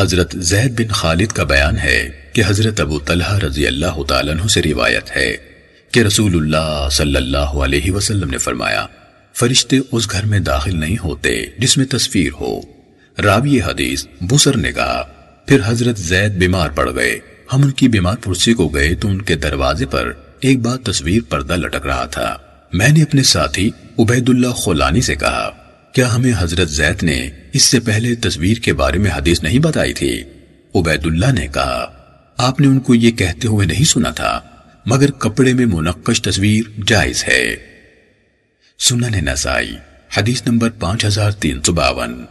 حضرت زید بن خالد کا بیان ہے کہ حضرت ابو طلحہ رضی اللہ تعالیٰ عنہ سے روایت ہے کہ رسول اللہ صلی اللہ علیہ وسلم نے فرمایا، فرشتے اس گھر میں داخل نہیں ہوتے جس میں تصویر ہو۔ راوی حدیث بسر نے کہا پھر حضرت زید بیمار پڑ گئے۔ ہم ان کی بیمار پرسی کو گئے تو ان کے دروازے پر ایک بار تصویر پردہ لٹک رہا تھا۔ میں نے اپنے ساتھی عبید اللہ خولانی سے کہا، کیا ہمیں حضرت زید نے اس سے پہلے تصویر کے بارے میں حدیث نہیں بتائی تھی۔ عبید اللہ نے کہا، آپ نے ان کو یہ کہتے ہوئے نہیں سنا تھا، مگر کپڑے میں منقش تصویر جائز ہے۔ سنن نسائی، حدیث نمبر پانچ ہزار تین سو باون۔